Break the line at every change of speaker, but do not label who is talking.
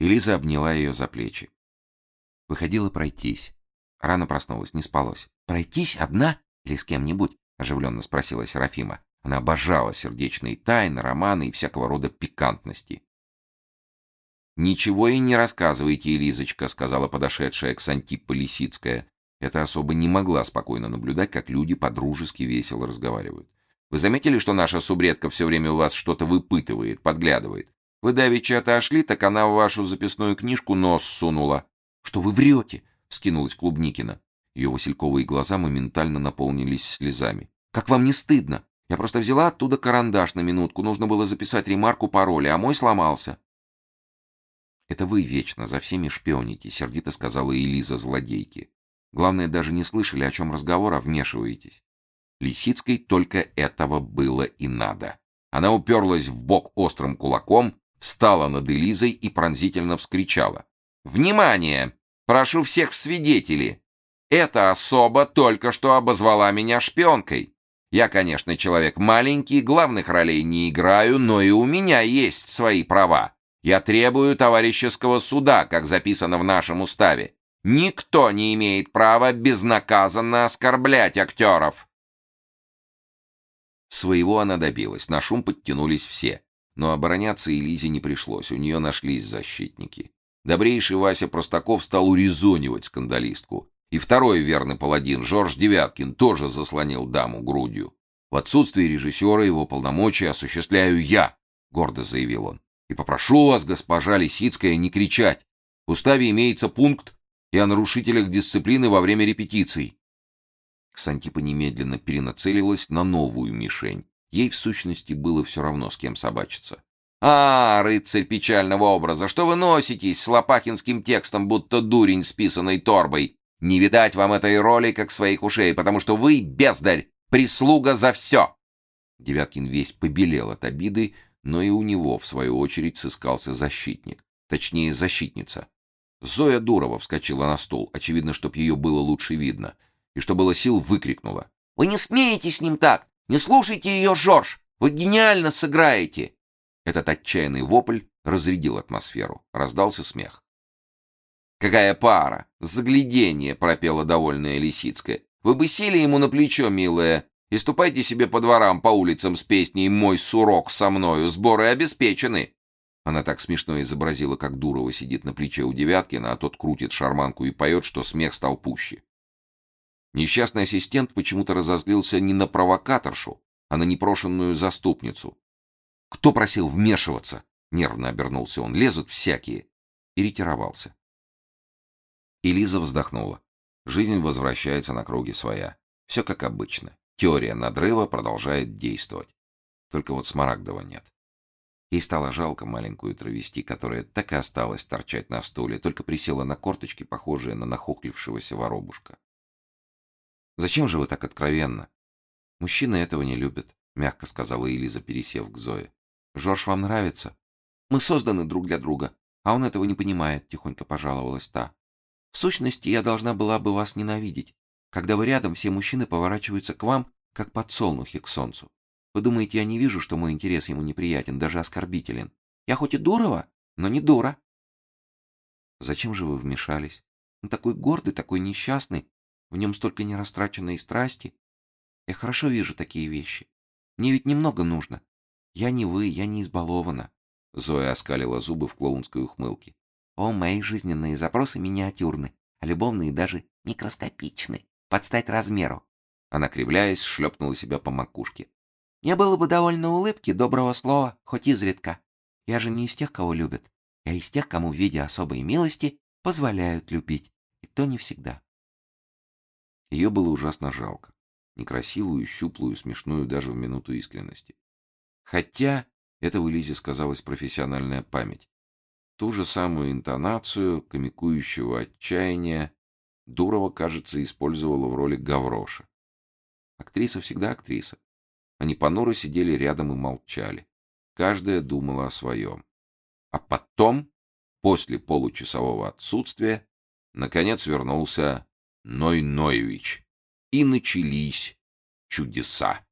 И Лиза обняла ее за плечи. Выходила пройтись. Рано проснулась, не спалось. «Пройтись одна или с кем-нибудь?» — оживленно спросила Серафима. Она обожала сердечные тайны, романы и всякого рода пикантности. «Ничего и не рассказывайте, Элизочка», — сказала подошедшая к Сантиппа Лисицкая. Эта особо не могла спокойно наблюдать, как люди подружески весело разговаривают. «Вы заметили, что наша субредка все время у вас что-то выпытывает, подглядывает? Вы давеча отошли, так она в вашу записную книжку нос сунула». «Что вы врете?» — вскинулась Клубникина. Ее васильковые глаза моментально наполнились слезами. «Как вам не стыдно? Я просто взяла оттуда карандаш на минутку, нужно было записать ремарку пароля, а мой сломался». «Это вы вечно за всеми шпионите», — сердито сказала Элиза злодейке. «Главное, даже не слышали, о чем разговор, а вмешиваетесь». Лисицкой только этого было и надо. Она уперлась в бок острым кулаком, встала над Элизой и пронзительно вскричала. «Внимание! Прошу всех в свидетели! Эта особа только что обозвала меня шпионкой. Я, конечно, человек маленький, главных ролей не играю, но и у меня есть свои права. Я требую товарищеского суда, как записано в нашем уставе. Никто не имеет права безнаказанно оскорблять актеров. Своего она добилась, на шум подтянулись все. Но обороняться Элизе не пришлось, у нее нашлись защитники. Добрейший Вася Простаков стал урезонивать скандалистку. И второй верный паладин, Жорж Девяткин, тоже заслонил даму грудью. «В отсутствие режиссера его полномочия осуществляю я», — гордо заявил он. «И попрошу вас, госпожа Лисицкая, не кричать. В уставе имеется пункт и о нарушителях дисциплины во время репетиций». Ксантипа немедленно перенацелилась на новую мишень. Ей, в сущности, было все равно, с кем собачиться. «А, рыцарь печального образа, что вы носитесь с лопахинским текстом, будто дурень с писаной торбой? Не видать вам этой роли, как своих ушей, потому что вы, бездарь, прислуга за все!» Девяткин весь побелел от обиды, но и у него, в свою очередь, сыскался защитник. Точнее, защитница. Зоя Дурова вскочила на стул, очевидно, чтоб ее было лучше видно, и что было сил, выкрикнула. «Вы не смеете с ним так! Не слушайте ее, Жорж! Вы гениально сыграете!» Этот отчаянный вопль разрядил атмосферу. Раздался смех. «Какая пара! Загляденье!» — пропела довольная Лисицкая. «Вы бы сели ему на плечо, милая, и ступайте себе по дворам, по улицам с песней «Мой сурок со мною, сборы обеспечены!» Она так смешно изобразила, как Дурова сидит на плече у Девяткина, а тот крутит шарманку и поет, что смех стал пуще. Несчастный ассистент почему-то разозлился не на провокаторшу, а на непрошенную заступницу. «Кто просил вмешиваться?» — нервно обернулся он. «Лезут всякие!» И ретировался. И вздохнула. Жизнь возвращается на круги своя. Все как обычно. Теория надрыва продолжает действовать. Только вот Смарагдова нет. Ей стало жалко маленькую травести, которая так и осталась торчать на стуле, только присела на корточки, похожие на нахохлившегося воробушка. «Зачем же вы так откровенно?» «Мужчины этого не любят», — мягко сказала Элиза, пересев к Зое. «Жорж вам нравится?» «Мы созданы друг для друга, а он этого не понимает», — тихонько пожаловалась та. В сущности, я должна была бы вас ненавидеть. Когда вы рядом, все мужчины поворачиваются к вам, как подсолнухи к солнцу. Вы думаете, я не вижу, что мой интерес ему неприятен, даже оскорбителен? Я хоть и дурова, но не дура. Зачем же вы вмешались? Он такой гордый, такой несчастный. В нем столько нерастраченной страсти. Я хорошо вижу такие вещи. Мне ведь немного нужно. Я не вы, я не избалована. Зоя оскалила зубы в клоунской ухмылке. О, мои жизненные запросы миниатюрны, а любовные даже микроскопичны, под стать размеру. Она, кривляясь, шлепнула себя по макушке. Мне было бы довольно улыбки, доброго слова, хоть изредка. Я же не из тех, кого любят. Я из тех, кому в виде особой милости позволяют любить. И то не всегда. Ее было ужасно жалко. Некрасивую, щуплую, смешную даже в минуту искренности. Хотя это в Элизе сказалась профессиональная память. Ту же самую интонацию комикующего отчаяния Дурова, кажется, использовала в роли Гавроша. Актриса всегда актриса. Они понуро сидели рядом и молчали. Каждая думала о своем. А потом, после получасового отсутствия, наконец вернулся Ной Ноевич. И начались чудеса.